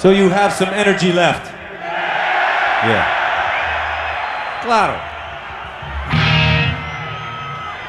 So you have some energy left. Yeah. Claro.